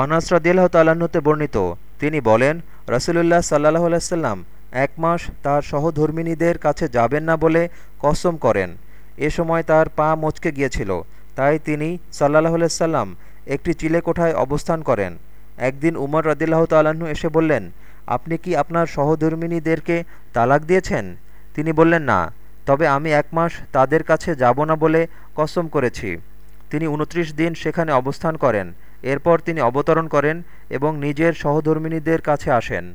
আনাস রদিল্লাহ তাল্লাহ্নতে বর্ণিত, তিনি বলেন, রসুলুল্লাহ সাল্লাহ আলাইসাল্লাম এক মাস তার সহধর্মিনীদের কাছে যাবেন না বলে কসম করেন। এ সময় তার পা মচকে গিয়েছিল, তাই তিনি সাল্লাহ সাল্লাম একটি চিলেকোঠায় অবস্থান করেন। একদিন উমর রদিল্লাহ তাল্লাহ্ন এসে বললেন, আপনি কি আপনার সহধর্মিনীদেরকে তালাক দিয়েছেন? তিনি বললেন, না, তবে আমি এক মাস তাদের কাছে যাব না বলে কসম করেছি। তিনি উনত্রিশ দিন সেখানে অবস্থান করেন। এরপর তিনি অবতরণ করেন এবং নিজের সহধর্মিনীদের কাছে আসেন।